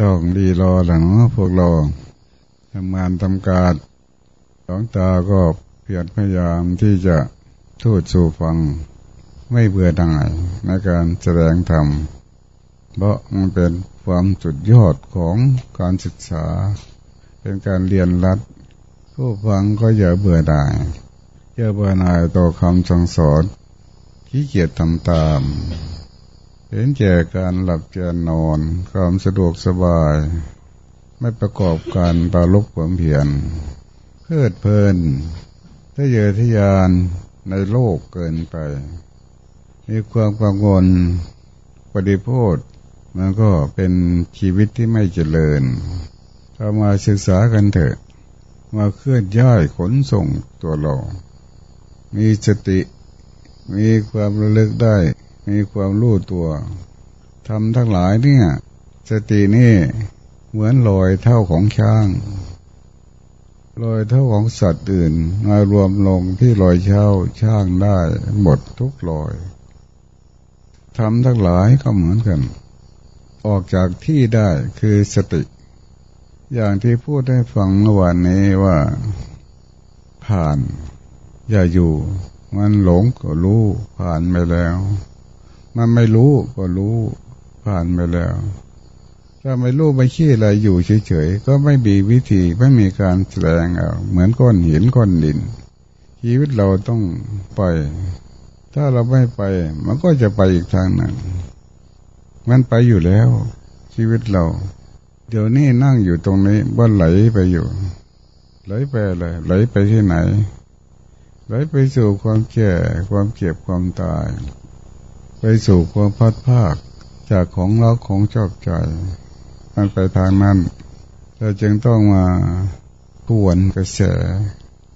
ต้องรีรอหลังพวกเราทำงานทำการสองตาก็เพียรพยายามที่จะทูดสู่ฟัง ไม่เบื่อหน่ายในการแสดงธรรม เพราะมันเป็นความสุดยอดของการศึกษา เป็นการเรียนรัดผู้ฟังก็อย่าเบื่อหน่ายอย่าเบื่อหน่ายต่อคำสั่งสอนขี้เกียจทำตาม เห็นแก่การหลับแกนนอน ความสะดวกสบาย ไม่ประกอบการปาลุกความเพียรเพื่อเพลินถ้าเยอทยานในโลกเกินไป มีความกังวลปฏิโพธมันก็เป็นชีวิตที่ไม่เจริญถ้ามาศึกษากันเถอะ มาเคลื่อนย้ายขนส่งตัวเรา มีสติ มีความระลึกได้ มีความรู้ตัวทำทั้งหลายเนี่ย สตินี่เหมือนลอยเท่าของช้างลอยเท่าของสัตว์อื่น มารวมลงที่ลอยเช่าช่างได้หมดทุกลอยทำทั้งหลายก็เหมือนกัน ออกจากที่ได้คือสติ อย่างที่พูดให้ฟังเมื่อวานนี้ว่า ผ่าน อย่าอยู่ มันหลงก็รู้ผ่านไปแล้ว มันไม่รู้ก็รู้ผ่านไปแล้ว ถ้าไม่รู้ไม่ชี้อะไรอยู่เฉยๆก็ไม่มีวิธีไม่มีการแสดงเอาเหมือนก้อนหินก้อนดิน ชีวิตเราต้องไป ถ้าเราไม่ไป มันก็จะไปอีกทางหนึ่งมันไปอยู่แล้ว ชีวิตเรา เดี๋ยวนี้นั่งอยู่ตรงนี้ว่าไหลไปอยู่ ไหลไปเลยไหลไปที่ไหนไหลไปสู่ความแก่ความเก็บความตาย ไปสู่ความพัดภาค จากของเราของชอบใจมันไปทางนั้นเราจึงต้องมาทวนกระแส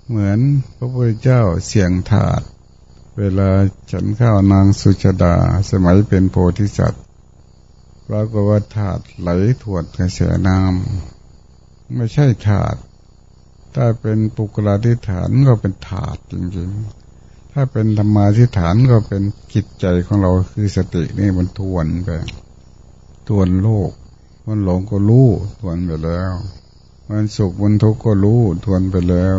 เหมือนพระพุทธเจ้าเสียงถาด เวลาฉันข้าวนางสุชดาสมัยเป็นโพธิสัตว์ปรากฏว่าถาดไหลถวดกระแสน้ำไม่ใช่ถาด ถ้าเป็นปุกลาธิฐานก็เป็นถาดจริงๆ ถ้าเป็นธรรมาทิฏฐานก็เป็นจิตใจของเราคือสตินี่มันทวนไปทวนโลก มันหลงก็รู้ทวนไปแล้ว มันสุขมันทุกข์ก็รู้ทวนไปแล้ว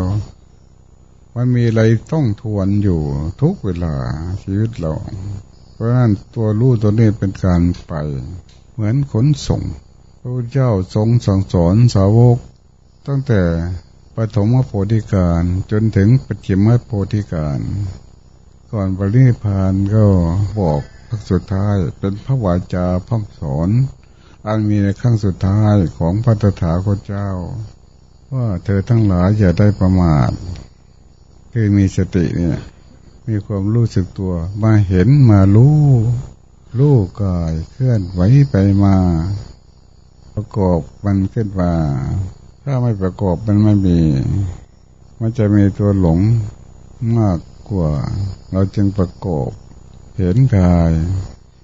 มันมีอะไรต้องทวนอยู่ทุกเวลาชีวิตเรา เพราะนั้นตัวรู้ตัวนี้เป็นการไป เหมือนขนส่งพระเจ้าทรงสั่งสอนสาวก ตั้งแต่ปฐมโพธิการจนถึงปัจฉิมโพธิการ ก่อนปรินิพานก็บอกพักสุดท้ายเป็นพระวาจาพร่ำสอนอันมีในขั้งสุดท้ายของพระตถาคตเจ้า ว่าเธอทั้งหลายอย่าได้ประมาทคือมีสติเนี่ยมีความรู้สึกตัวมาเห็นมารู้รู้กายเคลื่อนไหวไปมา ประกอบมันขึ้นมาถ้าไม่ประกอบมันไม่มี มันจะมีตัวหลงมาก กว่า เราจึงประกอบ เห็นกาย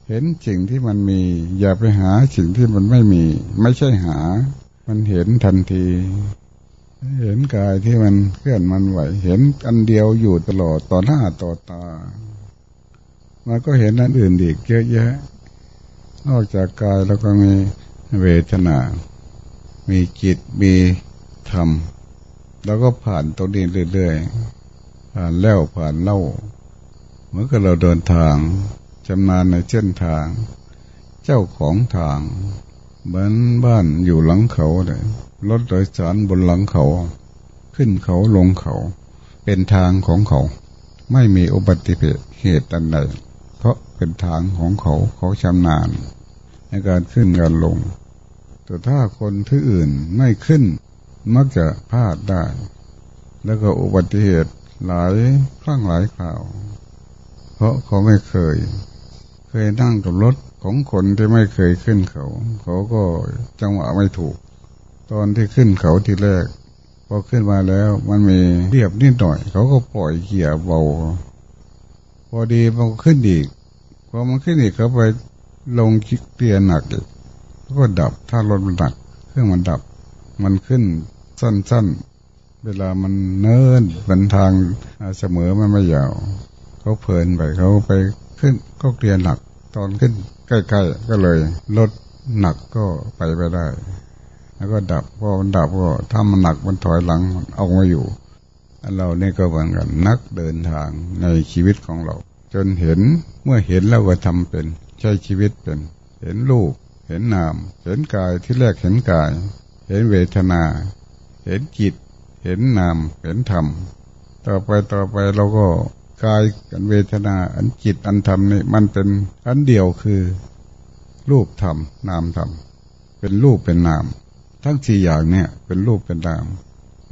เห็นสิ่งที่มันมี อย่าไปหาสิ่งที่มันไม่มี ไม่ใช่หา มันเห็นทันที เห็นกายที่มันเคลื่อนมันไหว เห็นอันเดียวอยู่ตลอดต่อหน้าต่อตามันก็เห็นอันอื่นอีกเยอะแยะ นอกจากกายแล้วก็มีเวทนา มีจิต มีธรรม แล้วก็ผ่านตรงนี้เรื่อยๆ ผ่านแล้วผ่านเล่าเหมือนกับเราเดินทางชำนาญในเส้นทาง เจ้าของทางเหมือนบ้านอยู่หลังเขาเลยรถโดยสารบนหลังเขา ขึ้นเขาลงเขา เป็นทางของเขา ไม่มีอุบัติเหตุอันใดเพราะเป็นทางของเขาเขาชำนาญ ในการขึ้นการลง แต่ถ้าคนที่อื่นไม่ขึ้นมักจะพลาดได้ แล้วก็อุบัติเหตุ หลายครั้งหลายคราว เพราะเขาไม่เคย เคยนั่งกับรถของคนที่ไม่เคยขึ้นเขา เขาก็จังหวะไม่ถูก ตอนที่ขึ้นเขาทีแรกพอขึ้นมาแล้วมันมีเรียบนิดหน่อย เขาก็ปล่อยเกียร์เบา พอดีมันขึ้นอีกพอมันขึ้นอีกเขาไปลงจิกเกียร์หนักอีกก็ดับถ้ารถมันหนักเครื่องมันดับ มันขึ้นสั้นๆ เวลามันเนิ่นเป็นทางเสมอมันไม่ยาวเขาเพลินไปเขาไปขึ้นก็เกียร์หนัก ตอนขึ้นใกล้ๆก็เลยลดหนักก็ไปไปได้ แล้วก็ดับพอมันดับก็ถ้ามันหนักมันถอยหลังเอามาอยู่เราเนี่ยก็เหมือนกันนักเดินทางในชีวิตของเรา จนเห็นเมื่อเห็นแล้วก็ทำเป็น ใช้ชีวิตเป็น เห็นรูปเห็นนาม เห็นกายที่แรกเห็นกาย เห็นเวทนา เห็นจิต ห็นนามเห็นธรรมต่อไปต่อไปเราก็กายกันเวทนาอันจิตอันธรรมนี่มันเป็นอันเดียวคือ รูปธรรมนามธรรมเป็นรูปเป็นนาม ทั้งสี่อย่างเนี่ยเป็นรูปเป็นนาม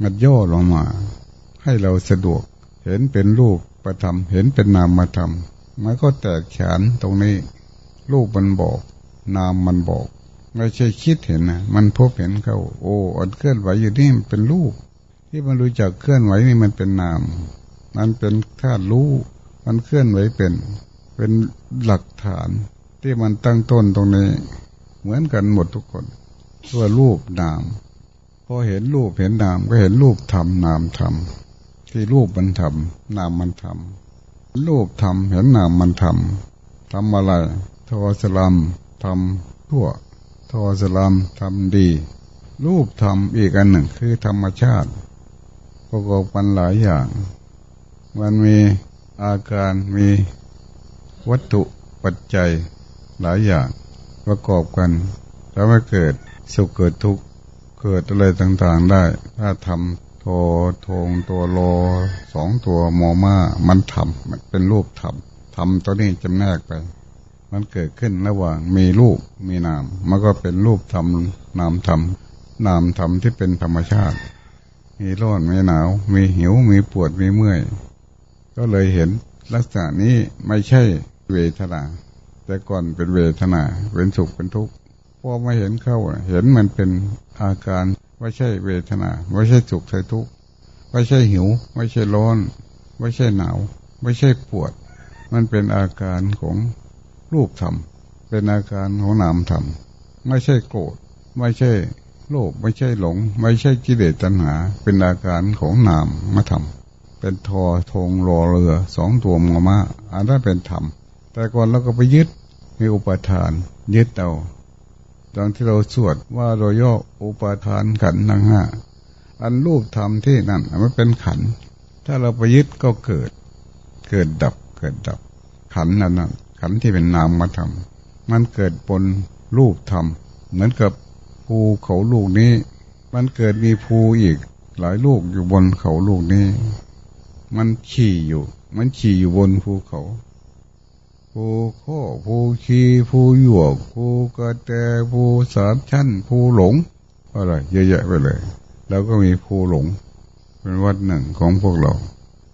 มันย่อลงมา ให้เราสะดวก เห็นเป็นรูปประธรรมเห็นเป็นนามมาธรรมมันก็แตกฉานตรงนี้ รูปมันบอก นามมันบอกไม่ใช่คิดเห็นนะมันพบเห็นเขาโอ้อันเคลื่อนไหวอยู่นี่มันเป็นรูป ที่มันรู้จักเคลื่อนไหวนี่มันเป็นนาม มันเป็นธาตุรู้ มันเคลื่อนไหวเป็น เป็นหลักฐาน ที่มันตั้งต้นตรงนี้ เหมือนกันหมดทุกคนตัวรูปนามพอเห็นรูปเห็นนามก็เห็นรูปทำนามทำที่รูปมันทำนามมันทำรูปทำเห็นนามมันทำทำอะไรทวสลัมทำทั่วทอสลามทำดี รูปทำอีกอันหนึ่งคือธรรมชาติ ประกอบกันหลายอย่าง มันมีอาการมีวัตถุปัจจัยหลายอย่างประกอบกันทำให้เกิดสุขเกิดทุกข์เกิดอะไรต่างๆได้ ถ้าทำโททงตัวโลสองตัวมอมามันทำมันเป็นรูปทำทำตัวนี้จำแนกไป มันเกิดขึ้นระหว่างมีรูปมีนาม มันก็เป็นรูปธรรมนามธรรมนามธรรมที่เป็นธรรมชาติ มีร้อนมีหนาว มีหิวมีปวดมีเมื่อย ก็เลยเห็นลักษณะนี้ไม่ใช่เวทนา แต่ก่อนเป็นเวทนาเป็นสุขเป็นทุกข์พอมาเห็นเข้าเห็นมันเป็นอาการไม่ใช่เวทนาไม่ใช่สุขใช่ทุกข์ไม่ใช่หิว ไม่ใช่ร้อน ไม่ใช่หนาว ไม่ใช่ปวด มันเป็นอาการของรูปธรรมเป็นอาการของนามธรรมไม่ใช่โกรธไม่ใช่ โลภไม่ใช่หลง ไม่ใช่กิเลสตัณหา เป็นอาการของนามมาธรรมเป็นทอทงรอเรือสองตัวมอมาอันนั้นเป็นธรรม แต่ก่อนเราก็ไปยึดมีอุปทานยึดเอาตอนที่เราสวดว่าเราย่ออุปทานขันทั้งห้าอันรูปธรรมที่นั่นมันเป็นขัน ถ้าเราไปยึดก็เกิด เกิดดับเกิดดับ ขันนั้นนั้นขันที่เป็นนามมาทำมันเกิดบนรูปธรรมเหมือนกับ ภูเขาลูกนี้ มันเกิดมีภูอีก หลายลูกอยู่บนเขาลูกนี้ มันขี่อยู่ มันขี่อยู่บนภูเขาภูข้อภูขีภูหยวกภูกระแตภูสามชั้นภูหลงอะไรเยอะแยะไปเลย แล้วก็มีภูหลง เป็นวัดหนึ่งของพวกเรา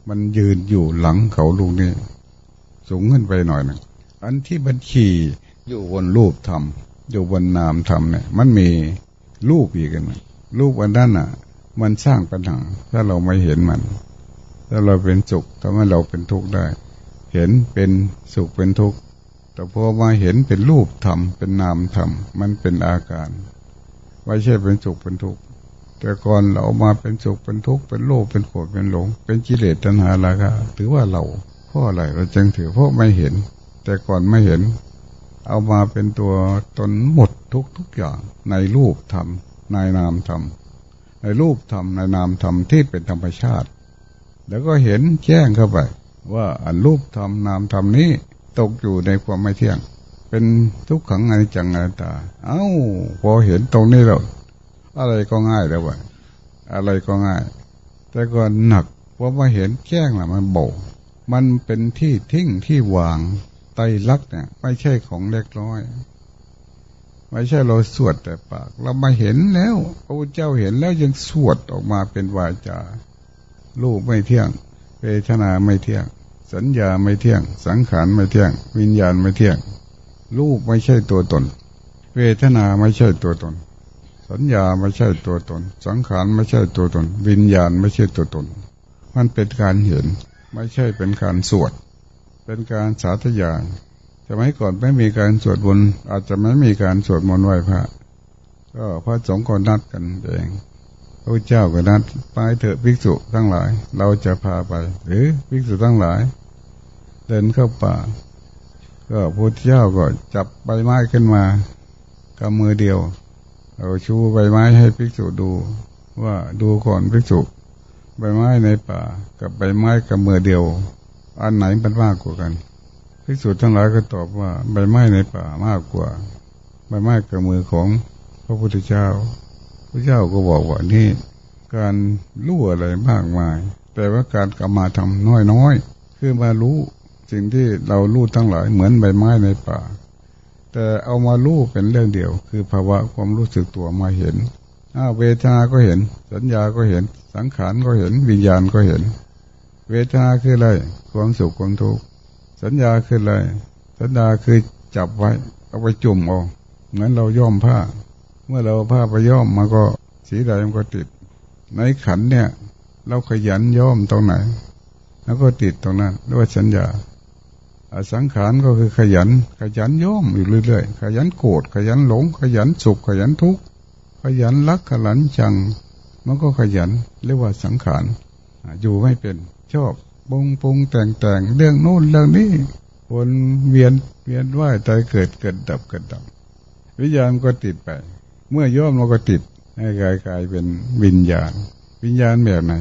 มันยืนอยู่หลังเขาลูกนี้สูงขึ้นไปหน่อยหนึ่งอันที่บัญชีอยู่บนรูปธรรม อยู่บนนามธรรมเนี่ย มันมีรูปอีกกันรูปอันนั้นอะ มันสร้างปัญหาถ้าเราไม่เห็นมัน ถ้าเราเป็นสุขทำให้เราเป็นทุกข์ได้ เห็นเป็นสุขเป็นทุกข์แต่พอมาเห็นเป็นรูปธรรมเป็นนามธรรมมันเป็นอาการไม่ใช่เป็นสุขเป็นทุกข์แต่ก่อนเรามาเป็นสุขเป็นทุกข์เป็นโลภเป็นโกรธเป็นหลง เป็นกิเลสตัณหาราคะถือว่าเราเพราะอะไรเราจึงถือเพราะไม่เห็น แต่ก่อนไม่เห็น เอามาเป็นตัวตนหมดทุกทุกอย่าง ในรูปธรรมในนามธรรมในรูปธรรมในนามธรรมที่เป็นธรรมชาติ แล้วก็เห็นแจ้งเข้าไป ว่าอันรูปธรรมนามธรรมนี้ตกอยู่ในความไม่เที่ยง เป็นทุกขังอนิจจังอนัตตา เอา้า พอเห็นตรงนี้แล้วอะไรก็ง่ายแล้ววะอะไรก็ง่าย แต่ก่อนหนักเพราะมาเห็นแจ้งละมันโบมันเป็นที่ทิ้งที่วาง ไตรลักษณ์เนี่ยไม่ใช่ของเล็กน้อย ไม่ใช่เราสวดแต่ปาก เรามาเห็นแล้วพระเจ้าเห็นแล้วยังสวดออกมาเป็นวาจาลูกไม่เที่ยงเวทนาไม่เที่ยง สัญญาไม่เที่ยง สังขารไม่เที่ยง วิญญาณไม่เที่ยงรูปไม่ใช่ตัวตน เวทนาไม่ใช่ตัวตน สัญญาไม่ใช่ตัวตน สังขารไม่ใช่ตัวตน วิญญาณไม่ใช่ตัวตน มันเป็นการเห็น ไม่ใช่เป็นการสวด เป็นการสาธยายสมัยก่อนไม่มีการสวดมนต์อาจจะไม่มีการสวดมนต์ไหว้พระ ก็พระสงฆ์ก็นัดกันเองพระเจ้าก็นัดไปเถอะภิกษุทั้งหลาย เราจะพาไป หรือภิกษุทั้งหลาย เดินเข้าป่า ก็พระเจ้าก็จับใบไม้ขึ้นมากับมือเดียวเอาชูใบไม้ให้ภิกษุดู ว่าดูก่อนภิกษุ ใบไม้ในป่า กับใบไม้กับมือเดียว อันไหนมันมากกว่ากันภิกษุทั้งหลายก็ตอบว่าใบไม้ในป่ามากกว่า ใบไม้กับมือของพระพุทธเจ้า พระเจ้าก็บอกว่านี่ การรู้อะไรมากมาย แต่ว่าการกลับมาทำน้อยน้อยคือมารู้สิ่งที่เรารู้ทั้งหลายเหมือนใบไม้ในป่า แต่เอามารู้เป็นเรื่องเดียว คือภาวะความรู้สึกตัวมาเห็นอาเวทนาก็เห็น สัญญาก็เห็น สังขารก็เห็น วิญญาณก็เห็น เวทนาคืออะไร ความสุขความทุกข์ สัญญาคืออะไร สัญญาคือจับไว้ เอาไปจุ่มเอาเหมือนเราย่อมผ้า เมื่อเราผ้าไปย้อมมันก็สีใดมันก็ติด ในขันเนี่ย เราขยันย้อมตรงไหน แล้วก็ติดตรงนั้นเรียกว่าสัญญาสังขารก็คือขยัน ขยันย้อมอยู่เรื่อยๆ ขยันโกรธขยันหลง ขยันสุขขยันทุกข์ขยันรักขยันชัง มันก็ขยันเรียกว่าสังขารอยู่ไม่เป็น ชอบปรุงปรุงแต่งแต่งเรื่องโน้นเรื่องนี้วนเวียนเวียนว่ายตายเกิดเกิดดับเกิดดับ วิญญาณก็ติดไป เมื่อย่อมเราก็ติดให้กายกายเป็นวิญญาณ วิญญาณแบบไหน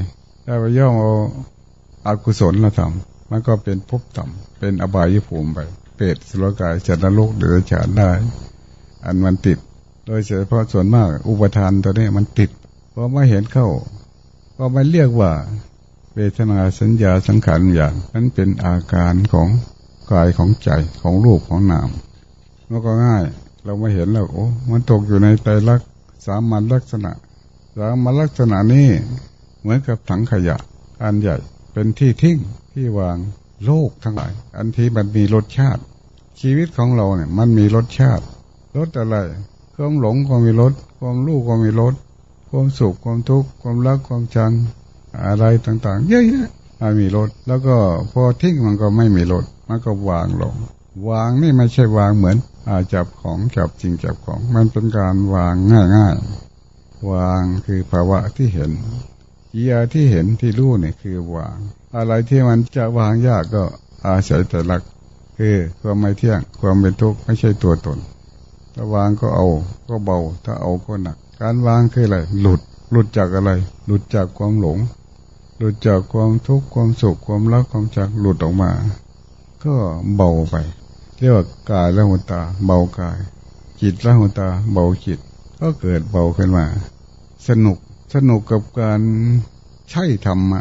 ถ้าไปย่อมเอาอากุศลเราทำมันก็เป็นภพต่ำเป็นอบายภูมิไป เปรตสุรกายจัตโลกเดือดฉานได้ อันมันติด โดยเฉพาะส่วนมาก อุปทานตัวนี้มันติดพอไม่เห็นเข้า ก็ไม่เรียกว่า เวทนาสัญญาสังขารอย่างนั้นเป็นอาการของกายของใจของรูปของนามมันก็ง่าย เราไม่เห็นแล้วโอ้มันตกอยู่ในใจรักสามัญลักษณะสามัญลักษณะนี้เหมือนกับถังขยะ อันใหญ่เป็นที่ทิ้งที่วางโลกทั้งหลาย อันที่มันมีรสชาติ ชีวิตของเราเนี่ย มันมีรสชาติรสอะไรความหลงก็มีรสความรู้ก็มีรสความสุขความทุกข์ความรักความชัง อะไรต่างๆ เยอะๆมันมีรสแล้วก็พอทิ้งมันก็ไม่มีรสมันก็วางลง วางนี่ไม่ใช่วางเหมือนอาจับของจับจริงจับของ มันเป็นการวางง่ายๆ วางคือภาวะที่เห็นกิยาที่เห็นที่รู้เนี่ยคือวาง อะไรที่มันจะวางยากก็อาศัยแต่หลัก คือความไม่เที่ยงความเป็นทุกข์ไม่ใช่ตัวตนถ้าวางก็เอาก็เบา ถ้าเอาก็หนัก การวางคืออะไรหลุดหลุดจากอะไร หลุดจากความหลง ลุดจากความทุกข์ความสุขความรักความจักหลุดออกมา ก็เบาไป เรียกว่ากายละหัวตา เบากาย จิตละหัวตา เบาจิต ก็เกิดเบาขึ้นมา สนุกสนุกกับการใช้ธรรมะ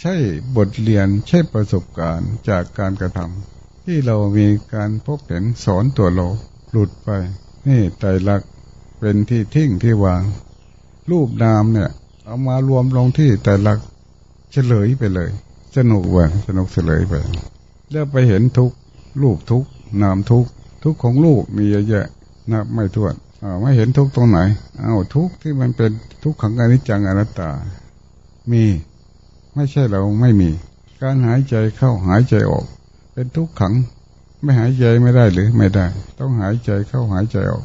ใช่บทเรียนใช่ประสบการณ์จากการกระทำที่เรามีการพบเห็นสอนตัวเราหลุดไป นี่ใจรักเป็นที่ทิ้งที่วาง รูปนามเนี่ย เอามารวมลงที่แต่ลัก เฉลยไปเลย สนุกว่ะสนุกเฉลยไป แล้วไปเห็นทุกรูปทุกนามทุกทุกของลูกมีเยอะแยะนับไม่ถ้วนไม่เห็นทุกตรงไหนเอาทุกที่มันเป็นทุกขังอนิจจังอนัตตา มีไม่ใช่เราไม่มี การหายใจเข้าหายใจออก เป็นทุกขัง ไม่หายใจไม่ได้หรือไม่ได้ ต้องหายใจเข้าหายใจออก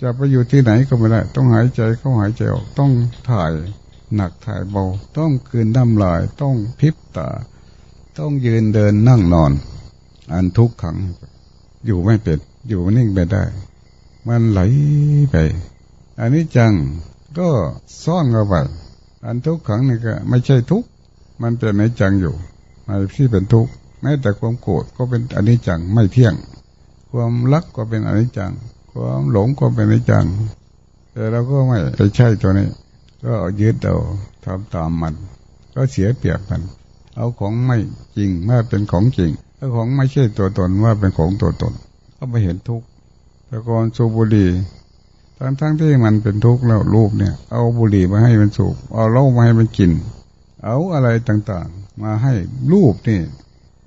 จะไปอยู่ที่ไหนก็ไม่ได้ ต้องหายใจเข้าหายใจออก ต้องถ่าย หนักถ่ายเบาต้องคืนน้ำลายต้องพิบตา ต้องยืนเดินนั่งนอน อันทุกขัง อยู่ไม่เป็น อยู่นิ่งไปได้ มันไหลไป อันนี้จังก็ซ่อนเข้าไปอันทุกขังนี่ก็ ไม่ใช่ทุกมันเป็นอนิจจังอยู่ในที่เป็นทุกแม้แต่ความโกรธก็เป็นอนิจจังไม่เที่ยง ความรักก็เป็นอนิจจัง ความหลงก็เป็นอนิจจังแต่เราก็ไม่ไปใช่ตัวนี้ ก็ยึดเอาทำตามมัน ก็เสียเปรียบมัน เอาของไม่จริงมาเป็นของจริงถ้าของไม่ใช่ตัวตนว่าเป็นของตัวตน ก็ไม่เห็นทุกข์แต่ก่อนสูบบุหรี่ทั้งทั้งที่มันเป็นทุกข์แล้วรูปเนี่ย เอาบุหรี่มาให้มันสูบเอาเหล้ามาให้มันกิน เอาอะไรต่างๆ มาให้รูปนี่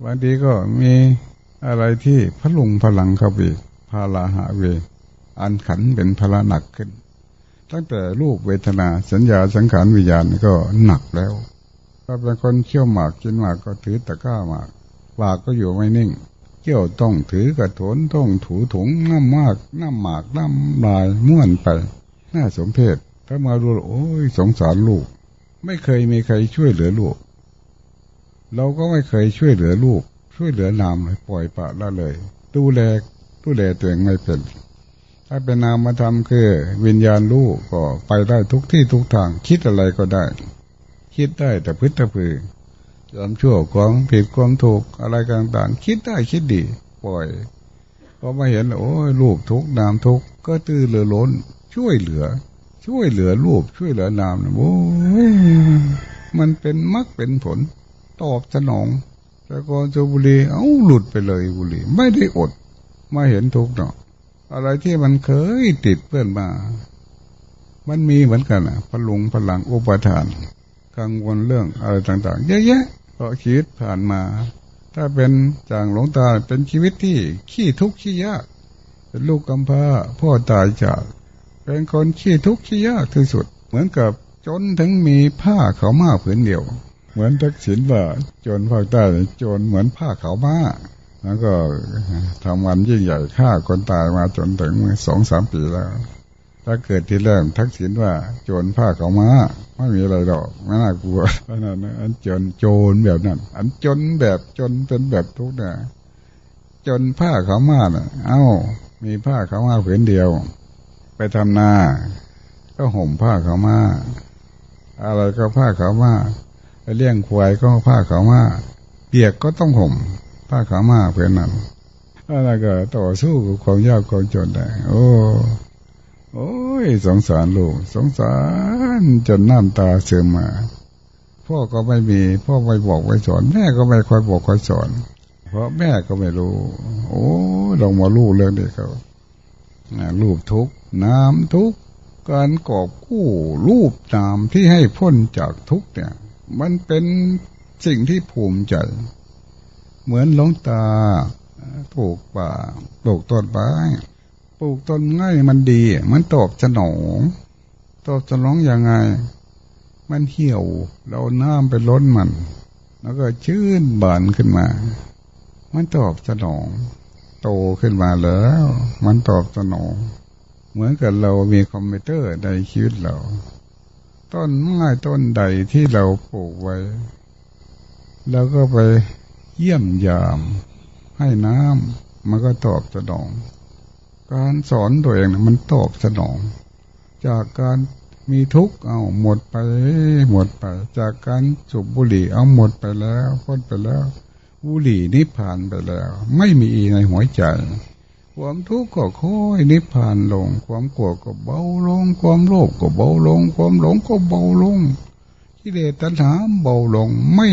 บางทีก็มีอะไรที่พลุงพลังเขาไปพาลาหาเว อันขันเป็นพละหนักขึ้น ตั้งแต่รูปเวทนาสัญญาสังขารวิญญาณก็หนักแล้ว ถ้าเป็นคนเขี่ยวหมากกินหมากก็ถือตะก้าหมากปากก็อยู่ไม่นิ่งเขี่ยวต้องถือกระโถนต้องถูถุงน้ำมากน้ำหมากน้ำลายม้วนไปน่าสมเพชถ้ามาดูโอ้ยสงสารลูก ไม่เคยมีใครช่วยเหลือลูก เราก็ไม่เคยช่วยเหลือลูก ช่วยเหลือนามเลยปล่อยปะละเลย ดูแลดูแลตัวเองไม่เป็น ถ้าเป็นนามธรรมคือวิญญาณลูกก็ไปได้ทุกที่ทุกทาง คิดอะไรก็ได้ คิดได้แต่พึ่งตะพือยอมชั่วความผิดความถูกอะไรต่างๆ คิดได้คิดดี ปล่อยพอมาเห็นโอ้ยลูกทุกนามทุกก็ตื้อเรือล้น ช่วยเหลือ ช่วยเหลือลูกช่วยเหลือนามนะโอ้ยมันเป็นมักเป็นผล ตอบสนอง แต่ก่อนสูบุรีเอาหลุดไปเลยบุรีไม่ได้อด มาเห็นทุกเนาะ อะไรที่มันเคยติดเพื่อนมา มันมีเหมือนกันอะพลุงพลังอุปทาน กังวลเรื่องอะไรต่าง ๆ เยอะแยะเพราะชีวิตผ่านมา ถ้าเป็นจางหลงตาเป็นชีวิตที่ขี้ทุกข์ขี้ยาก เป็นลูกกำพร้าพ่อตายจาก เป็นคนขี้ทุกข์ขี้ยากที่สุด เหมือนกับจนถึงมีผ้าเขามาผืนเดียว เหมือนทักษิณว่าจนภาคใต้จนเหมือนผ้าเขามา แล้วก็ทำวันยิ่งใหญ่ฆ่าคนตายมาจนถึงสองสามปีแล้ว ถ้าเกิดที่เริ่มทักษิณว่า โจรผ้าเขามาไม่มีอะไรหรอกไม่น่ากลัวเพราะนั้นอันจนโจรแบบนั้น อันจนแบบจนเป็นแบบทุกข์เนี่ยจนผ้าเขามาเน่ะเอ้า มีผ้าเขามาผืนเดียว ไปทำนา ก็ห่มผ้าเขามาอะไรก็ผ้าเขามาไปเลี้ยงควายก็ผ้าเขามาเปียกก็ต้องห่ม ผ้าขามาเพื่อนนั้นอะไรก็ต่อสู้กับความยากความจนได้ โอ้โอ้ยสงสารลูกสงสารจนน้ำตาเสื่อมมา พ่อก็ไม่มี พ่อไม่บอกไม่สอน แม่ก็ไม่ค่อยบอกค่อยสอน เพราะแม่ก็ไม่รู้ โอ้ลองมาลูกเรื่องเด็กเขาลูกทุกน้ำทุกการกอบกู้รูปนามที่ให้พ้นจากทุกเนี่ย มันเป็นสิ่งที่ภูมิใจ เหมือนหลงตาปลูกป่าปลูกต้นไม้ปลูกต้นง่ายมันดีมันตอบสนองตอบสนองยังไง มันเหี่ยว เราน้ำไปล้นมัน แล้วก็ชื่นบานขึ้นมา มันตอบสนอง โตขึ้นมาแล้ว มันตอบสนอง เหมือนกับเรามีคอมพิวเตอร์ในชีวิตเรา ต้นไม้ต้นใดที่เราปลูกไว้ แล้วก็ไป เยี่ยมยาม ให้น้ำมันก็ตอบสนอง การสอนตัวเองมันตอบสนอง จากการมีทุกข์เอาหมดไป หมดไป จากการสูบบุหรี่เอาหมดไปแล้วพ้นไปแล้วบุหรี่นิพพานไปแล้ว ไม่มีในหัวใจ ความทุกข์ก็ค่อยนิพพานลง ความกลัวก็เบาลง ความโลภก็เบาลง ความหลงก็เบาลงกิเลสตัณหาเบาลงไม่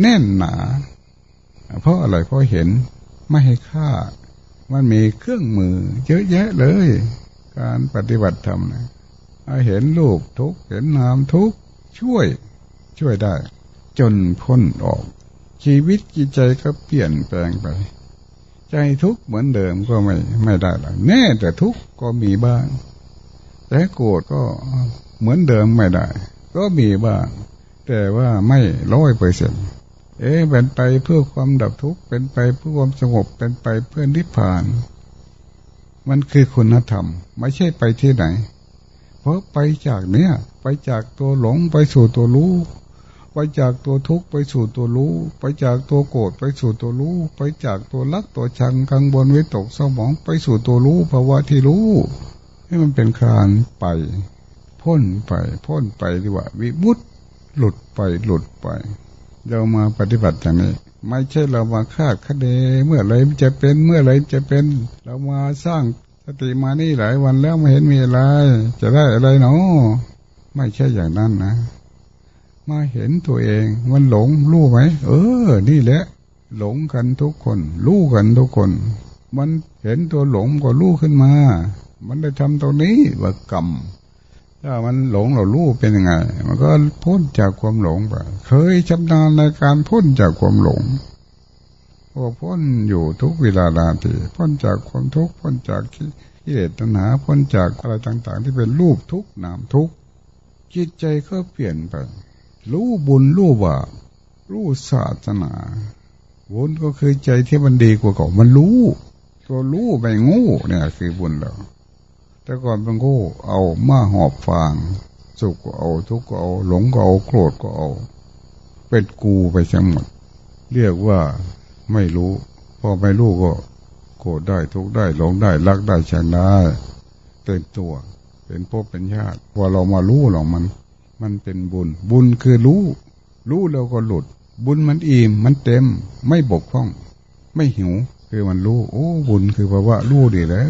แน่นหนา เพราะอะไรเพราะเห็นไม่ให้ฆ่า มันมีเครื่องมือ เยอะแยะเลย การปฏิบัติธรรมนะเห็นรูปทุกเห็นนามทุกช่วย ช่วยได้ จนพ้นออก ชีวิตจิตใจก็เปลี่ยนแปลงไป ใจทุกเหมือนเดิมก็ไม่ไม่ได้หรอกแน่แต่ทุกก็มีบ้างแต่โกรธก็เหมือนเดิมไม่ได้ ก็มีบ้าง แต่ว่าไม่ร้อยเปอร์เซ็นต์ เอ๊ะเป็นไปเพื่อความดับทุกข์เป็นไปเพื่อความสงบเป็นไปเพื่อนิพพาน มันคือคุณธรรม ไม่ใช่ไปที่ไหน เพราะไปจากเนี้ยไปจากตัวหลงไปสู่ตัวรู้ ไปจากตัวทุกข์ไปสู่ตัวรู้ ไปจากตัวโกรธไปสู่ตัวรู้ ไปจากตัวรักตัวชังกังวลวิตกสมองไปสู่ตัวรู้ภาวะที่รู้ ให้มันเป็นคารไป พ้นไป พ้นไปดีกว่า วิบุตหลุดไปหลุดไป เรามาปฏิบัติอย่างนี้ ไม่ใช่เรามาคาดคะเนเมื่อไรจะเป็นเมื่อไรจะเป็น เรามาสร้างสติมานี่หลายวันแล้วไม่เห็นมีอะไร จะได้อะไรเนาะไม่ใช่อย่างนั้นนะ มาเห็นตัวเองมันหลงรู้ไหมเออ นี่แหละ หลงกันทุกคนรู้กันทุกคน มันเห็นตัวหลงก็รู้ขึ้นมา มันได้ทำตรงนี้ว่ากรรม ถ้ามันหลงเรารู้เป็นยังไง มันก็พ้นจากความหลงไปเคยชำนาญในการพ้นจากความหลงพอพ้นอยู่ทุกเวลานาทีพ้นจากความทุกข์พ้นจากกิเลสตัณหาพ้นจากอะไรต่าง ๆ ที่เป็นรูปทุกนามทุกจิตใจก็เปลี่ยนไป รู้บุญรู้บาปรู้ศาสนาบุญก็คือใจที่มันดีกว่าเก่ามันรู้ ตัวรู้ไปงูเนี่ยคือบุญเรา แต่ก่อนเป็นงูเอามาหอบฟาง สุขก็เอาทุกข์ก็เอา หลงก็เอาโกรธก็เอา เป็นกูไปทั้งหมด เรียกว่าไม่รู้ พอไม่รู้ก็โกรธได้ทุกข์ได้หลงได้รักได้ชังได้เป็นตัว เป็นพบเป็นญาติพอเรามารู้หรอกมัน มันเป็นบุญ บุญคือรู้ รู้แล้วก็หลุด บุญมันอิ่มมันเต็ม ไม่บกพร่อง ไม่หิว คือมันรู้ โอ้ บุญคือภาวะรู้ดีแล้ว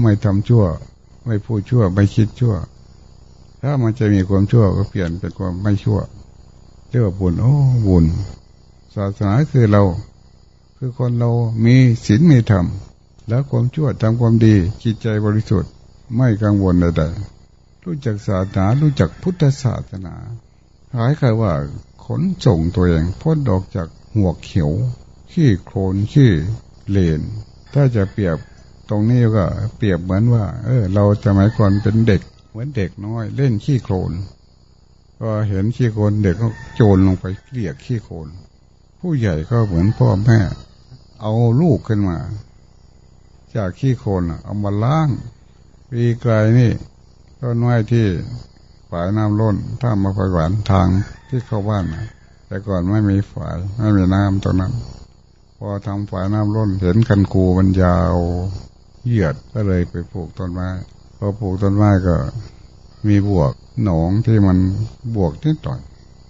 ไม่ทำชั่ว ไม่พูดชั่ว ไม่คิดชั่ว ถ้ามันจะมีความชั่วก็เปลี่ยนเป็นความไม่ชั่วเรียกว่าบุญโอ้บุญศาสนาคือเรา คือคนเรามีศีลมีธรรม แล้วความชั่วทำความดีจิตใจบริสุทธิ์ ไม่กังวลใดๆรู้จักศาสนารู้จักพุทธศาสนาหายครว่าขนส่งตัวเองพ้นออกจากหัวเขียว ขี้โคลนขี้เลน ถ้าจะเปรียบ ตรงนี้ก็เปรียบเหมือนว่า เออ เราจะหมายก่อนเป็นเด็ก เหมือนเด็กน้อย เล่นขี้โคลนก็เห็นขี้โคลนเด็กก็โจรลงไปเกลียกขี้โคลนผู้ใหญ่ก็เหมือนพ่อแม่ เอาลูกขึ้นมา จากขี้โคลนเอามาล้างปีไกลนี่ก็น้อยที่ฝายน้ำล้นถ้ามาไฟหวานทางที่เข้าบ้านนะแต่ก่อนไม่มีฝายไม่มีน้ำตรงนั้น พอทำฝายน้ำล้นเห็นคันคูมันยาว เหยียดก็เลยไปปลูกต้นไม้พอปลูกต้นไม้ก็มีบวกหนองที่มันบวกนิดหน่อย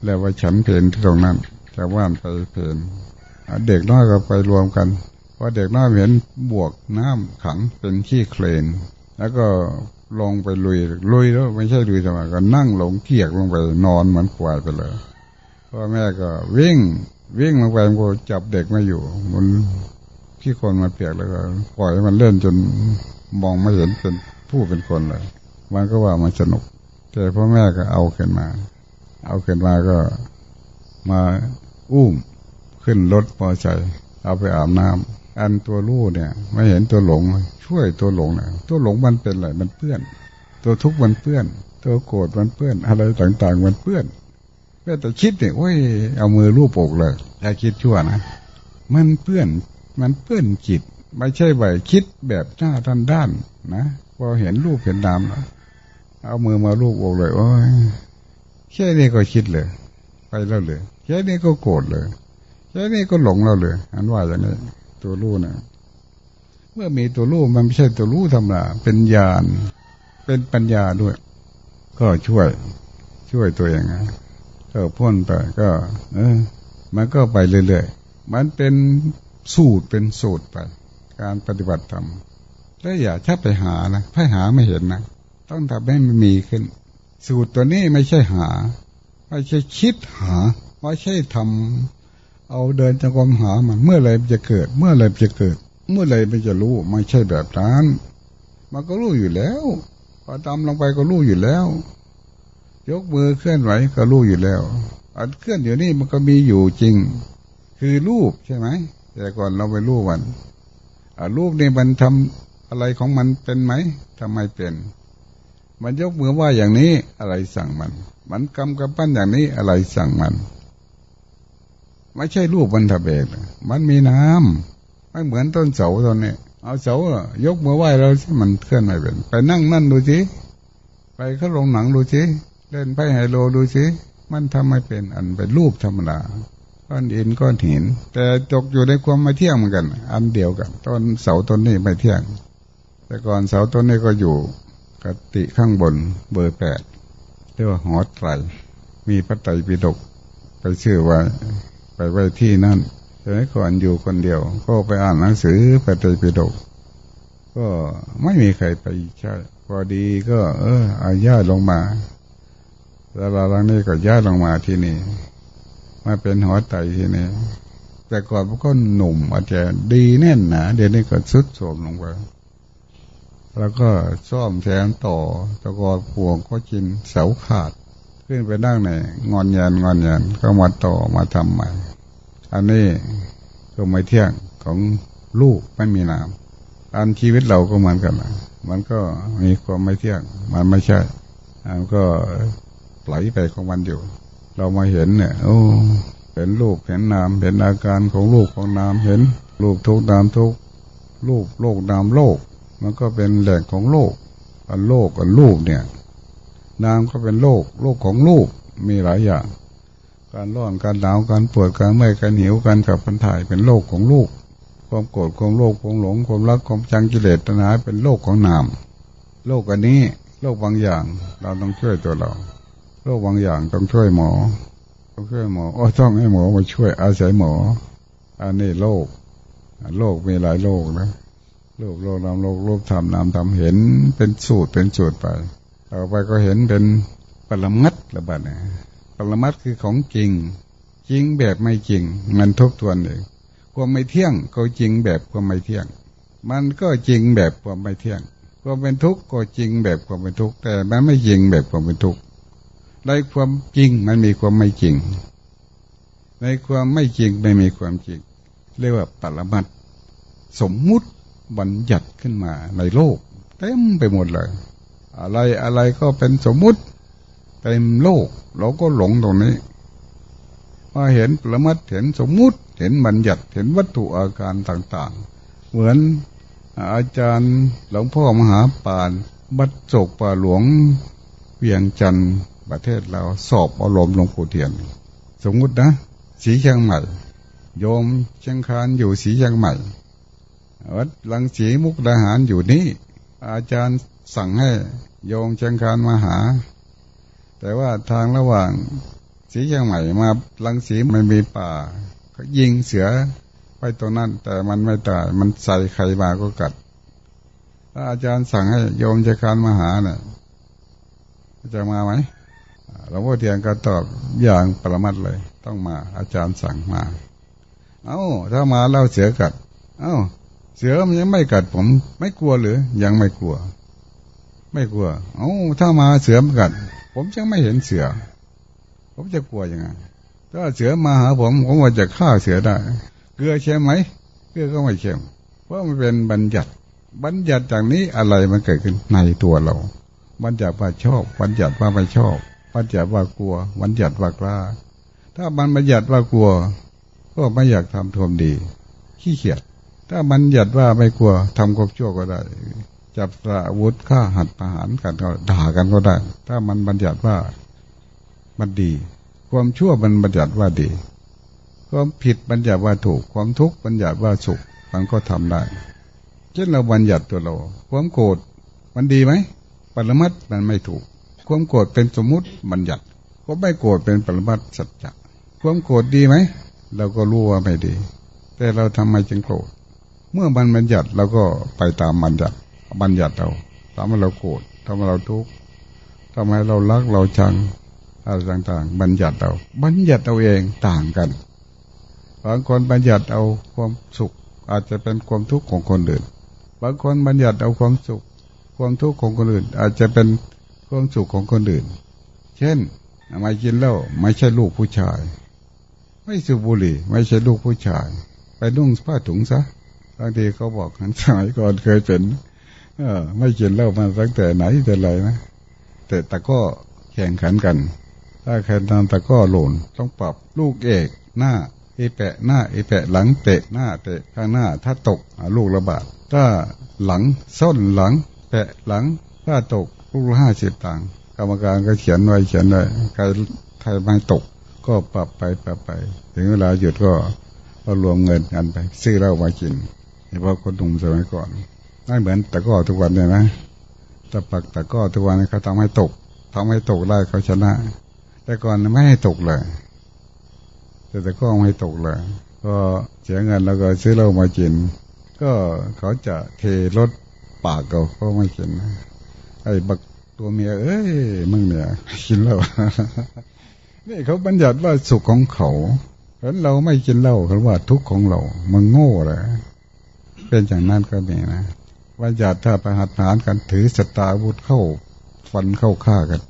แล้วว่าฉันเพนที่ตรงนั้นจากบ้านไปเพนเด็กน้อยก็ไปรวมกันพอเด็กน้อยเห็นบวกน้ำขังเป็นขี้เคลน แล้วก็ลงไปลุยลุยแล้วไม่ใช่ลุยธรรมดาก็นั่งหลงเกียกลงไปนอนเหมือนควายไปเลยพ่อแม่ก็วิ่งวิ่งลงไปก็จับเด็กมาอยู่ มัน ขี้คนมาเปียกแล้วก็ปล่อยให้มันเล่นจนมองไม่เห็นเป็นผู้เป็นคนเลยมันก็ว่ามันสนุกแต่พ่อแม่ก็เอาขึ้นมา เอาขึ้นมาก็มาอุ้มขึ้นรถพอใจเอาไปอาบน้ำอันตัวรู้เนี่ย ไม่เห็นตัวหลง ช่วยตัวหลงนี่ยตัวหลงมันเป็นอะไรมันเปื้อน ตัวทุกข์มันเปื้อน ตัวโกรธมันเปื้อน อะไรต่างๆมันเปื้อนแม้แต่คิดเนี่ยโอ้ยเอามือรูปอกเลยถ้าคิดชั่วนะมันเปื้อน มันเปื้อนจิต ไม่ใช่ใบคิดแบบหน้าด้านด้านนะพอเห็นรูปเห็นนามแล้วเอามือมารูปอกเลยโอ้ยแค่นี้ก็คิดเลย ไปแล้วเลยแค่นี้ก็โกรธเลยแค่นี้ก็หลงเราเลยอันว่าอย่างนี้ตัวรู้นะเมื่อมีตัวรู้มันไม่ใช่ตัวรู้ธรรมดาเป็นญาณเป็นปัญญาด้วย ก็ช่วย ช่วยตัวเองนะก็พ้นไปก็ เออ มันก็ไปเรื่อยๆมันเป็น สูตรเป็นสูตรไป การปฏิบัติธรรมแล้วอย่าชับไปหานะถ้าหาไม่เห็นนะต้องทำให้มันมีขึ้น สูตรตัวนี้ไม่ใช่หา ไม่ใช่คิดหา ไม่ใช่ทำเอาเดินจงกรมหามันเมื่อไรจะเกิด เมื่อไรจะเกิด เมื่อไรมันจะรู้ ไม่ใช่แบบนั้นมันก็รู้อยู่แล้วพอตามลงไปก็รู้อยู่แล้ว ยกมือเคลื่อนไหวก็รู้อยู่แล้วอันเคลื่อนอยู่นี่มันก็มีอยู่จริง คือรูปใช่ไหม แต่ก่อนเราไปรู้มันรูปนี่มันทำอะไรของมันเป็นไหมทำไมเป็น มันยกมือว่าอย่างนี้อะไรสั่งมัน มันกำกับปั้นอย่างนี้อะไรสั่งมันไม่ใช่รูปบรรทเบกมันมีน้ำไม่เหมือนต้นเสาต้นนี้ เอาเสายกมือไหว้เราสิมันเคลื่อนไม่เป็น ไปนั่งนั่นดูสิไปเข้าลงหนังดูสิเล่นไพ่ไฮโลดูสิมันทำไม่เป็นอันเป็นรูปธรรมดา ก้อนอินก้อนหิน แต่ตกอยู่ในความไม่เที่ยงเหมือนกัน อันเดียวกันต้นเสาต้นนี้ไม่เที่ยง แต่ก่อนเสาต้นนี้ก็อยู่กติข้างบนเบอร์แปดเรียกว่าหอไตรมีพระไตรปิฎกไปชื่อว่าไปไว้ที่นั่นสมัยก่อนอยู่คนเดียว ก็ไปอ่านหนังสือไปไตรปิฎกก็ไม่มีใครไปใช่พอดีก็ เอออาญาลงมาแล้วหลังนี้ก็ย้ายลงมาที่นี่ มาเป็นหัวไตทีนี่แต่ก่อนมันก็หนุ่มอาจจะดีแน่นหนาเดี๋ยวนี้ก็สุดโทมลงไปแล้วก็ซ่อมแซมต่อตะกอปวงก็กินเสาขาด ขึ้นไปนั่งในงอนยันงอนยันก็มาต่อมาทำใหม่ อันนี้ก็ไม่เที่ยงของลูกไม่มีน้ำอันชีวิตเราก็เหมือนกันนะมันก็มีความไม่เที่ยง มันไม่ใช่มันก็ไหลไปของมันอยู่ เรามาเห็นเนี่ย โอ้เห็นลูกเห็นนามเห็นอาการของลูกของนามเห็นลูกทุกนามทุกลูกโลกนามโลก มันก็เป็นแหล่งของโลกอันโลกอันลูกเนี่ยนามก็เป็นโลก โลกของลูกมีหลายอย่าง การร้อนการหนาวการปวดการเมื่อยการหิวการขับพันถ่ายเป็นโลกของลูกความโกรธความโลภความหลงความรักความจังกิเลสตัณหาเป็นโลกของนาม โลกอันนี้โลกบางอย่าง เราต้องช่วยตัวเรา โรคบางอย่างต้องช่วยหมอ ต้องช่วยหมออ๋อต้องให้หมอมาช่วยอาศัยหมอ อันนี้โรคโรคมีหลายโรคนะโรคโรคนามโรคโรคทำนามทำเห็นเป็นสูตรเป็นสูตรไปต่อไปก็เห็นเป็นปรมัดระบาดนี่ยปรมัดคือของจริง จริงแบบไม่จริง มันทบทวนเองความไม่เที่ยงก็จริงแบบความไม่เที่ยง มันก็จริงแบบความไม่เที่ยงความเป็นทุกข์ก็จริงแบบความเป็นทุกข์แต่มันไม่จริงแบบความเป็นทุกข์ ในความจริงมันมีความไม่จริง ในความไม่จริงไม่มีความจริง เรียกว่าปรมัตสมมุติบัญญัติขึ้นมาในโลก เต็มไปหมดเลย อะไรอะไรก็เป็นสมมุติเต็มโลก เราก็หลงตรงนี้มาเห็นปรมัตเห็นสมมุติเห็นบัญญัติเห็นวัตถุอาการต่างๆ เหมือนอาจารย์หลวงพ่อมหาปานบัดโศกป่าหลวงเวียงจันทร์ ประเทศเราสอบอารมณ์หลวงปู่เทียน สมมุตินะ สีเชียงใหม่ โยมเชียงคานอยู่สีเชียงใหม่วัดลังสีมุกดาหารอยู่นี่อาจารย์สั่งให้โยมเชียงคานมาหา แต่ว่าทางระหว่างสีเชียงใหม่มาลังสีไม่มีป่าก็ยิงเสือไปตรงนั้น แต่มันไม่ตายมันใส่ใครมาก็กัดถ้าอาจารย์สั่งให้โยมเชียงคานมาหาเนะ่ยจะมาไหม หลวงพ่อเทียนก็ตอบอย่างประมัดเลย ต้องมาอาจารย์สั่งมา เอา้าถ้ามาเล่าเสือกัด เอา้า เสือมันยังไม่กัดผม ไม่กลัวหรือ ยังไม่กลัว ไม่กลัว เอา้าถ้ามาเสือมันกัด ผมยังไม่เห็นเสือ ผมจะกลัวยังไงถ้าเสือมาหาผมผมว่าจะฆ่าเสือได้ เกลือเค็มไหมเกลือก็ไม่เค็มเพราะมันเป็นบัญญัติ บัญญัติจากนี้อะไรมันเกิดขึ้นในตัวเรา บัญญัติว่าชอบ บัญญัติว่าไม่ชอบ บัญญัติว่ากลัวบัญญัติว่ากล้า ถ้ามันบัญญัติว่ากลัว ก็ไม่อยากทำทวมดี ขี้เกียจ ถ้าบัญญัติว่าไม่กลัวทำความชั่วก็ได้ จับอาวุธฆ่าหัดประหารกันก็ด่ากันก็ได้ ถ้ามันบัญญัติว่ามันดี ความชั่วมันบัญญัติว่าดี ความผิดบัญญัติว่าถูก ความทุกข์บัญญัติว่าสุข มันก็ทำได้ เช่นเราบัญญัติตัวเรา ความโกรธมันดีไหมปรมัตมันไม่ถูก ความโกรธเป็นสมมุติบัญญัติก็ไม่โกรธเป็นปรมัตสัจจะความโกรธดีไหมเราก็รู้ว่าไม่ดี แต่เราทำไมจึงโกรธเมื่อมันบัญญัติเราก็ไปตามบัญญัติบัญญัติเราทำให้เราโกรธทำให้เราทุกข์ทำให้เรารักเราชังอะไรต่างๆ บัญญัติเราบัญญัติเอาเองต่างกันบางคนบัญญัติเอาความสุข อาจจะเป็นความทุกข์ของคนอื่น บางคนบัญญัติเอาความสุข ความทุกข์ของคนอื่น อาจจะเป็น ความสุขของคนอื่น เช่นไม่กินเหล้าไม่ใช่ลูกผู้ชาย ไม่สูบบุหรี่ไม่ใช่ลูกผู้ชาย ไปนุ่งผ้าถุงซะบางทีเขาบอกสมัยก่อนเคยเป็นเออ ไม่กินเหล้ามาตั้งแต่ไหนแต่ไรนะแต่ตะก็แข่งขันกัน ถ้าแข่งทำตะก็หล่นต้องปรับลูกเอกหน้าเอแปะหน้าเอแปะหลังเตะหน้าเตะข้างหน้า ถ้าตกลูกระบาดถ้าหลังส้นหลังแปะหลังถ้าตก ลูกละห้าสิบตังค์กรรมการก็เขียนไว้เขียนไว้ใครใครไม่ตกก็ปรับไปปรับไป ถึงเวลาหยุดก็ก็รวมเงินกันไป ซื้อเหล้ามากินเฉพาะคนหนุ่มสมัยก่อนไม่เหมือนต่ก็ทุกวันเนี่ยนะต่ปักต่ก็ทุกวันเขาทำให้ตกทำให้ตกได้เขาชนะ แต่ก่อนไม่ให้ตกเลย แต่ต่ก็ไม่ตกเลย ก็เสียเงินแล้วก็ซื้อเหล้ามากิน ก็เขาจะเทรถปากเขาก็ไม่กิน ไอ้บักตัวเมียเอ้ยมึงเนี่ยกินเหล้านี่เขาบัญญัติว่าสุขของเขาเห็นเราไม่กินเหล้าเขาว่าทุกข์ของเรา มันโง่เลยเป็นอย่างนั้นก็มีนะบัญญัติถ้าประหัตฐานกันถือสตาวุธเข้าฟันเข้าฆ่ากัน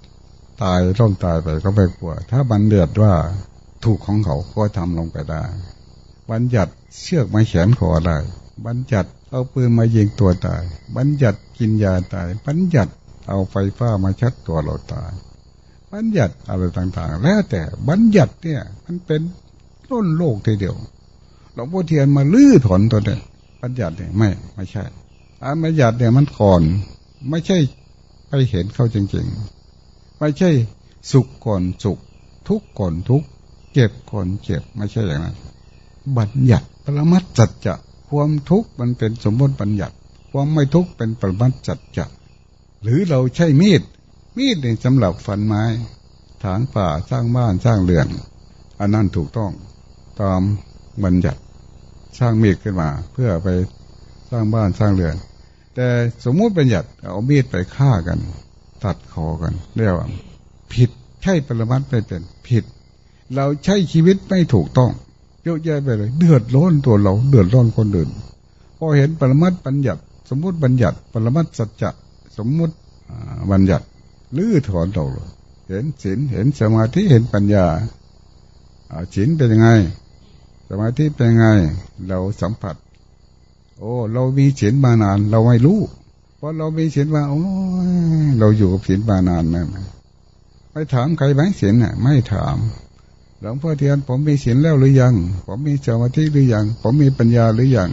ตายต้องตายไปก็ไม่กลัว ถ้าบัญญัติว่าถูกของเขาก็ทำลงไปได้ บัญญัติเชือกมาแขนคอได้ บัญญัติเอาปืนมายิงตัวตาย บัญญัติกินยาตาย บัญญัติ เอาไฟฟ้ามาชัดตัวเราตาย บัญญัติอะไรต่างๆ แล้วแต่บัญญัติเนี่ย มันเป็นล้นโลกทีเดียวหลวงพ่อเทียนมาลื้อถอนตัวเนี่ยบัญญัติเนี่ยไม่ไม่ใช่อาบัญญัติเนี่ยมันก่อน ไม่ใช่ไปเห็นเข้าจริงๆ ไม่ใช่สุขก่อนสุข ทุกข์ก่อนทุกข์เจ็บก่อนเจ็บไม่ใช่อย่างนั้นบัญญัติปรมัตจัจจะความทุกข์มันเป็นสมมติบัญญัติ ความไม่ทุกข์เป็นปรมัตจัจจะ หรือเราใช้มีด มีดเนี่ยสำหรับฟันไม้ ถางป่าสร้างบ้านสร้างเรือน อันนั้นถูกต้องตามบัญญัติสร้างมีดขึ้นมา เพื่อไปสร้างบ้านสร้างเรือน แต่สมมุติบัญญัติเอามีดไปฆ่ากัน ตัดคอกันเรียกว่าผิดใช่ปรมัตไม่เป็นผิด เราใช้ชีวิตไม่ถูกต้องเยอะแยะไปเลย เดือดร้อนตัวเรา เดือดร้อนคนอื่นพอเห็นปรมัตบัญญัติ สมมุติบัญญัติ ปรมัตสัจจะ สมมุติบัญญัติลื้อถอนเราเลยเห็นศีลเห็นสมาธิเห็นปัญญาศีลเป็นยังไง สมาธิเป็นยังไง เราสัมผัส โอ้ เรามีศีลมานาน เราไม่รู้ เพราะเรามีศีลมาโอ้เราอยู่กับศีลมานานไหมไม่ถามใครไหมศีลน่ะ ไม่ถามหลวงพ่อเทียนผมมีศีลแล้วหรือยัง ผมมีสมาธิหรือยัง ผมมีปัญญาหรือยัง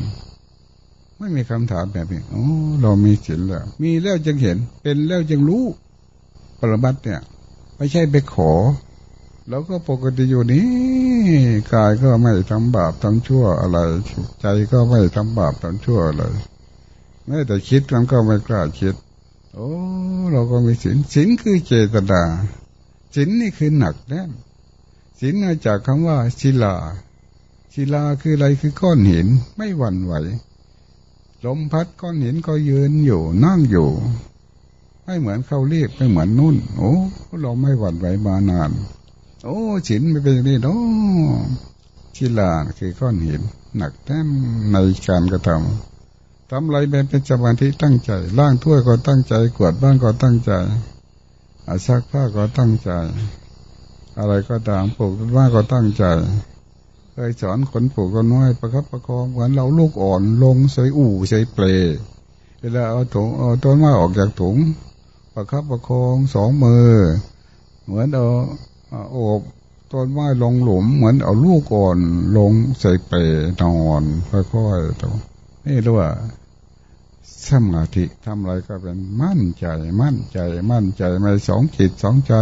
ไม่มีคำถามแบบนี้โอ้เรามีศีลแล้ว มีแล้วจึงเห็น เป็นแล้วจึงรู้ ปรมัตเนี่ย ไม่ใช่ไปขอเราก็ปกติอยู่นี้กายก็ไม่ทำบาปทำชั่วอะไร ใจก็ไม่ทำบาปทำชั่วอะไรแม้แต่คิดมันก็ไม่กล้าคิด โอ้ เราก็มีศีลศีลคือเจตนาศีลนี่คือหนักแน่นศีลมาจากคำว่าศิลาศิลาคืออะไรคือก้อนหินไม่หวั่นไหว ลมพัดก้อนหินก็ยืนอยู่นั่งอยู่ ไม่เหมือนเขาเรียกไม่เหมือนนุ่น โอ้เราไม่หวั่นไหวมานาน โอ้ฉินไม่เป็นอย่างนี้โอ้ชิลาคือก้อนหิน หนักแน่นในการกระทำทำอะไรเป็นสมาธิตั้งใจล่างถ้วยก็ตั้งใจกวดบ้านก็ตั้งใจอาซักผ้าก็ตั้งใจ อะไรก็ตามปลูกต้นไม้ก็ตั้งใจ ยสอนคนปลูกต้นไม้ประครับประคองเหมือนเราลูกอ่อนลงใส่อู่ใส่เปลเวลาเอาถุงเอาต้นไม้ออกจากถุง ประครับประคองสองมือ เหมือนเอาโอบต้นไม้ลงหลุม เหมือนเอาลูกก่อนลงใส่เปลนอนค่อยๆตัวนี่รู้ว่าสมาธิทำอะไรก็เป็นมั่นใจ มั่นใจ มั่นใจไม่สองจิตสองใจ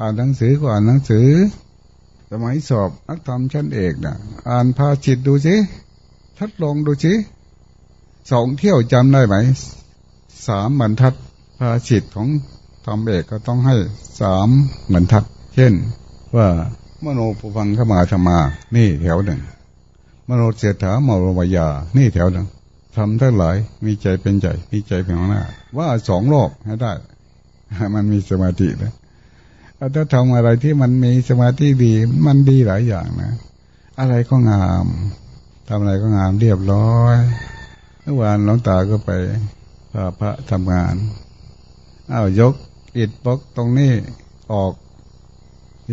อ่านหนังสือก็อ่านหนังสือ สมัยสอบนักธรรมชั้นเอกนะอ่านพาจิตดูสิทดลองดูสิสองเที่ยวจำได้ไหมสามบรรทัดพาจิตของทำเอกก็ต้องให้สามบรรทัด เช่น ว่ามโนปุพังขมาธรรมา นี่แถวหนึ่ง มโนเสถามโรวายา นี่แถวหนึ่งทำทั้งหลายมีใจเป็นใจมีใจเป็นหัวหน้า ว่าสองรอบให้ได้ มันมีสมาธินะ ถ้าทำอะไรที่มันมีสมาธิดี มันดีหลายอย่างนะ อะไรก็งามทำอะไรก็งามเรียบร้อยเมื่อวานหลวงตาก็ไปพระทำงานอ้าวยกอิดบล็อกตรงนี้ออก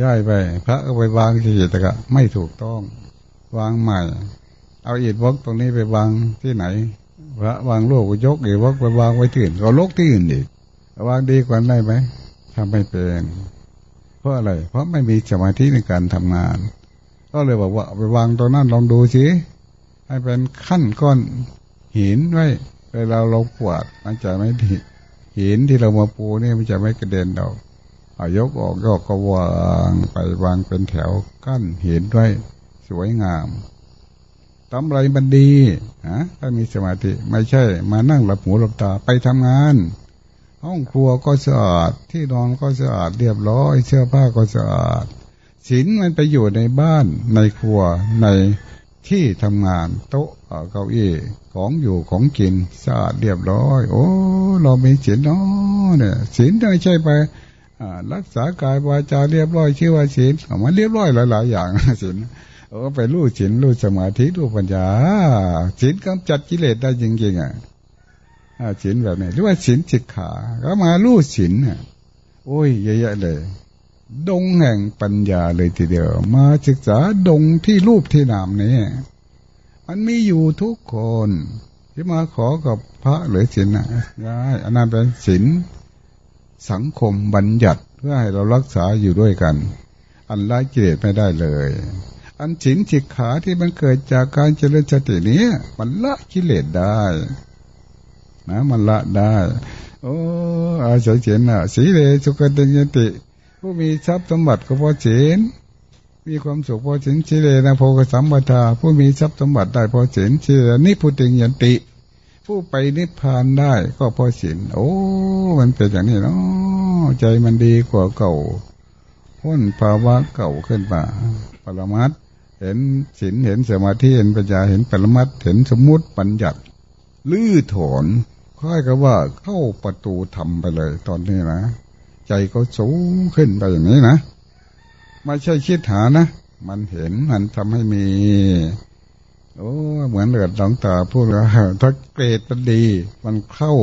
ย้ายไป พระก็ไปวางที่ตะกะไม่ถูกต้อง วางใหม่ เอาอิฐบล็อกตรงนี้ไปวางที่ไหน พระวางโลกยกอิฐบล็อกไปวางไว้ที่อื่นก็ลกที่อื่นอีกวางดีกว่าได้ไหมทำไม่เป็น เพราะอะไร เพราะไม่มีสมาธิในการทำงาน ก็เลยบอกว่าไปวางตรงนั้นลองดูสิให้เป็นขั้นก้อนหินไว้เวลาเราปวดมันจะไม่ดีหินที่เรามาปูนี่มันจะไม่กระเด็นเราอายกออกยกก็วางไปวางเป็นแถวกั้นห็นด้วยสวยงามทำอะไรมันดีฮะถ้ามีสมาธิไม่ใช่ มานั่งหลับหูหลับตาไปทำงาน ห้องครัวก็สะอาด ที่นอนก็สะอาดเรียบร้อยเสื้อผ้าก็สะอาดศีลมันไปอยู่ในบ้านในครัวในที่ทำงานโต๊ะเก้าอี้ของอยู่ของกินสะอาดเรียบร้อย โอ้ เรามีศีลเนาะเนี่ยศีลไม่ใช่ไปรักษากายวาจาเรียบร้อยชื่อว่าศีลมันเรียบร้อยหลาย ๆ อย่างศีลเออไปรู้ศีลรู้สมาธิรู้ปัญญาศีลกำจัดกิเลสได้จริงๆอะ ศีลแบบนี้หรือว่าศีลจิกขา ก็มาลู่ศีลเนี่ยโอ้ยเยอะๆเลย ดงแห่งปัญญาเลยทีเดียว มาศึกษาดงที่รูปที่นามนี้มันมีอยู่ทุกคนที่มาขอกับพระหรือศีลนะได้อันนั้นเป็นศีลสังคมบัญญัติเพื่อให้เรารักษาอยู่ด้วยกัน อันละกิเลสไม่ได้เลย อันศีลจิกขาที่มันเกิดจากการเจริญสตินี้มันละกิเลสได้ นะมันละได้ โอ้อาศัยเจนอะสีเลสุกติยติ ผู้มีทรัพย์สมบัติก็พอเจนมีความสุขพอเจนสีเลนะโพกสัมปทา ผู้มีทรัพย์สมบัติได้พอเจนสีเลนิพุติยติ ผู้ไปนิพพานได้ก็พอเินโอ้ มันเป็นอย่างนี้เนาะใจมันดีกว่าเก่าพ้นภาวะเก่าขึ้นมาปรมัตเห็นศีลเห็นสมาธิเห็นปัญญาเห็นปรมัตเห็นสมมุติปัญญัติลื้อถอน ค่อยกับว่าเข้าประตูทำไปเลย ตอนนี้นะใจก็สูงขึ้นไปอย่างนี้นะไม่ใช่คิดหานะมันเห็นมันทำให้มี โอ้เหมือนเลือดหลงตาพูดว่าถ้าเกรดมันดี มันเข้า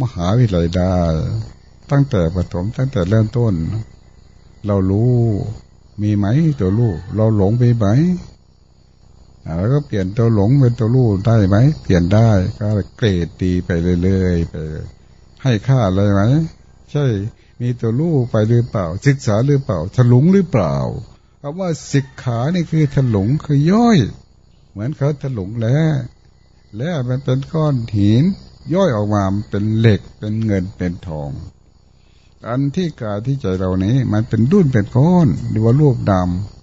มหาวิทยาลัยได้ ตั้งแต่ประถมตั้งแต่เริ่มต้น เรารู้มีไหมตัวลูก เราหลงไปไหม แล้วก็เปลี่ยนตัวหลงเป็นตัวรู้ได้ไหมเปลี่ยนได้ก็เกรดตีไปเรื่อยๆไปให้ค่าอะไรไหมใช่ มีตัวรู้ไปหรือเปล่า ศึกษาหรือเปล่าถลุงหรือเปล่าคำว่าศึกขานี่คือถลุงคือย่อย เหมือนเขาถลุงแล้วแล้วมันเป็นก้อนหิน ย่อยออกมาเป็นเหล็กเป็นเงินเป็นทอง อันที่กายที่ใจเรานี้ มันเป็นดุ้นเป็นก้อนหรือว่ารูปดำ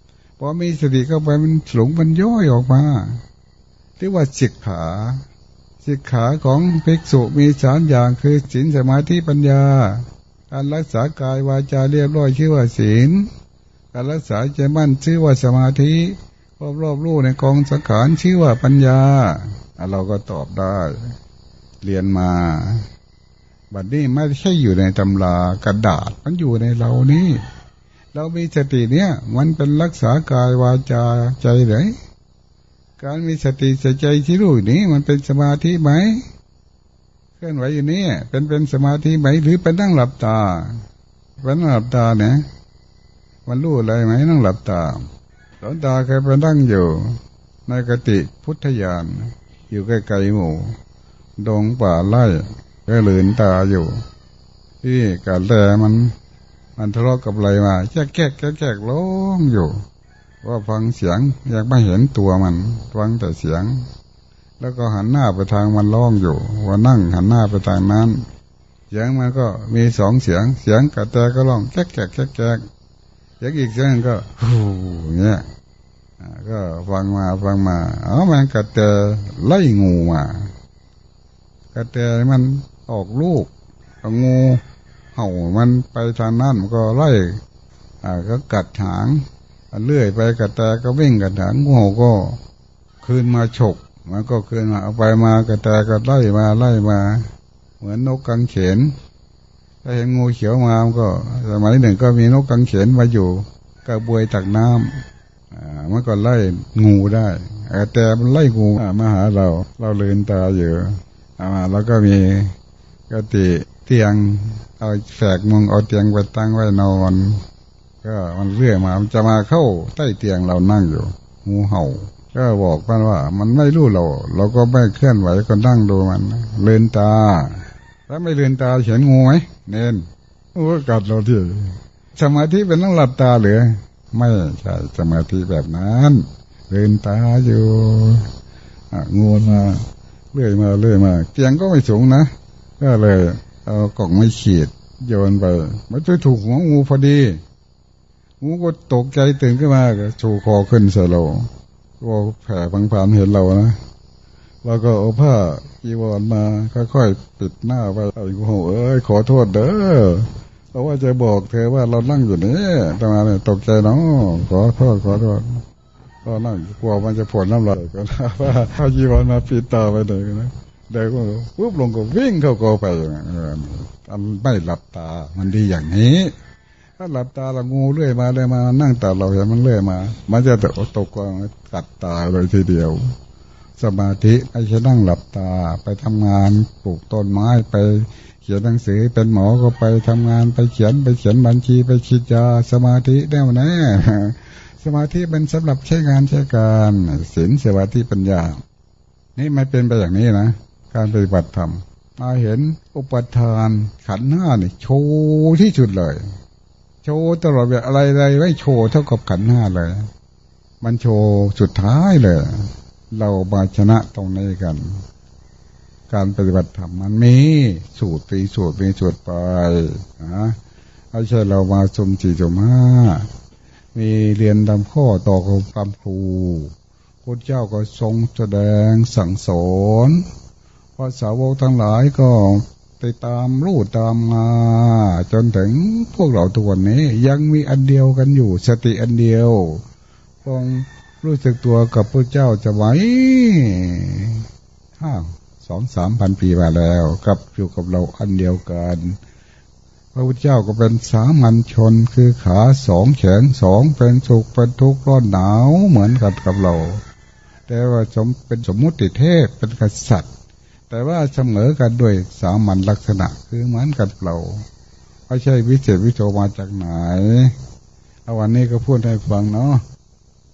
อมีสติเข้าไปมันหลงมันย่อยออกมาที่ว่าสิกขาสิกขาของภิกษุมีสามอย่างคือศีลสมาธิปัญญาการรักษากายวาจาเรียบร้อยชื่อว่าศีลการรักษาใจมั่นชื่อว่าสมาธิรอบรอบรู้ในกองสังขารชื่อว่าปัญญาเราก็ตอบได้ เรียนมาบัดนี้ไม่ใช่อยู่ในตำรากระดาษมันอยู่ในเรานี่ เรามีสติเนี่ย มันเป็นรักษากายวาจาใจเลยการมีสติใจที่รู้นี้ มันเป็นสมาธิไหมเคลื่อนไหวอยู่นี่เป็นเป็นสมาธิไหม หรือเป็นนั่งหลับตาเป็นนั่งหลับตาเนี่ยมันรู้อะไรไหมนั่งหลับตาหลวงตาเคยไปนั่งอยู่ ในกติพุทธยาน อยู่ใกล้ๆหมู่ดงป่าไร่ก็ลืนตาอยู่ ที่กาแลมัน มันทะเลาะกับอะไรมาแจ๊กแจ๊กแจ๊กร้องอยู่ ว่าฟังเสียงอยากไม่เห็นตัวมันฟังแต่เสียง แล้วก็หันหน้าไปทางมันร้องอยู่ ว่านั่งหันหน้าไปทางนั้น เสียงมันก็มีสองเสียง เสียงกระแตก็ร้องแจ๊กแจ๊กแจ๊กแจ๊กเสียงอีกเสียงก็ฮูเงี้ยก็ฟังมาฟังมาเอ๋อมันกระแตไล่งูมากระแตมันออกลูกงู เห่ามันไปทางนั้นมันก็ไล่อ่าก็กัดหางเลื่อยไปกัดแต่ก็วิ่งกัดหางงูก็คืนมาฉกมันก็คืนมาเอาไปมากระแตก็ไล่มาไล่มา เหมือนนกกังเขนถ้าเห็นงูเขียวมามันก็สมัยหนึ่งก็มีนกกังเขนมาอยู่กระบวยตักน้ำอ่ามันก็ไล่งูได้แต่มันไล่งูมาหาเรา เราเลืนตาอยู่อ่าแล้วก็มีกติ เตียง เอาแฝกมุงเอาเตียงไปตั้งไว้นอน ก็มันเรื่อยมามันจะมาเข้าใต้เตียงเรานั่งอยู่งูเห่า ก็บอกมันว่า มันไม่รู้เรา เราก็ไม่เคลื่อนไหวก็นั่งดูมันเลือนตาถ้าไม่เลือนตาเห็นงูไหมเน้นโอ้กัดเราที่สมาธิเป็นต้องหลับตาหรือไม่ใช่สมาธิแบบนั้นเลือนตาอยู่งูมาเรื่อยมาเรื่อยมาเตียงก็ไม่สูงนะก็เลย เอากล่องไม่ขีดโยนไปมันจะถูกหัวงูพอดีงูก็ตกใจตื่นขึ้นมาก็ชูคอขึ้นใส่เราก็แผ่พังผ่านเห็นเรานะเราก็เอาผ้าจีวรมาค่อยๆปิดหน้าไปไอ้งูเอ้ยขอโทษเด้อเราว่าจะบอกเธอว่าเรานั่งอยู่นี่ทำไมเนี่ยตกใจเนาะขอโทษขอโทษก็นั่งกลัวมันจะผลน้ำลายก็ว่าผ้าจีวรมาปิดตาไปเลยนะ เดินก็ปุ๊บลงก็วิ่งเข้ากอไปอันไม่หลับตา มันดีอย่างนี้ ถ้าหลับตาเรางูเลื่อยมาเลยมา นั่งตาเราเห็นมันเลื่อยมา มันจะตกตกกองกัดตาเลยทีเดียว สมาธิไม่ใช่นั่งหลับตาไปทำงานปลูกต้นไม้ไปเขียนหนังสือเป็นหมอก็ไปทำงานไปเขียนไปเขียนบัญชีไปคิดยาสมาธิแน่วแน่สมาธิเป็นสำหรับใช้งานใช้การศีลสมาธิปัญญา นี่ไม่เป็นไปอย่างนี้นะ การปฏิบัติธรรมมาเห็นอุปทานขันหน้านี่โชว์ที่สุดเลย โชว์ตลอดเวลาอะไรอะไรไม่โชว์เท่ากับขันหน้าเลย มันโชว์สุดท้ายเลย เรามาชนะตรงนี้กัน การปฏิบัติธรรมมันมีสูตรปีสูตรมีสูตรไปนะไม่ใช่เรามาสมจีสมห้ามีเรียนดำข้อต่อกับครูพระเจ้าก็ทรงแสดงสั่งสอน พระสาวกทั้งหลายก็ติดตามรู้ตามมา จนถึงพวกเราตัวนี้ ยังมีอันเดียวกันอยู่ สติอันเดียวคงรู้สึกตัวกับพระเจ้าจะไหวห้าสองสามพันปีมาแล้วกับอยู่กับเราอันเดียวกัน พระพุทธเจ้าก็เป็นสามัญชนคือขาสองแขนสองเป็นสุขเป็นทุกข์ร้อนหนาวเหมือนกันกับเรา แต่ว่าสมเป็นสมมุติเทพเป็นกษัตริย์ แต่ว่าเสมอกันด้วยสามัญลักษณะคือเหมือนกันเปล่าไม่ใช่วิเศษวิโสมาจากไหนเอาวันนี้ก็พูดให้ฟังเนาะ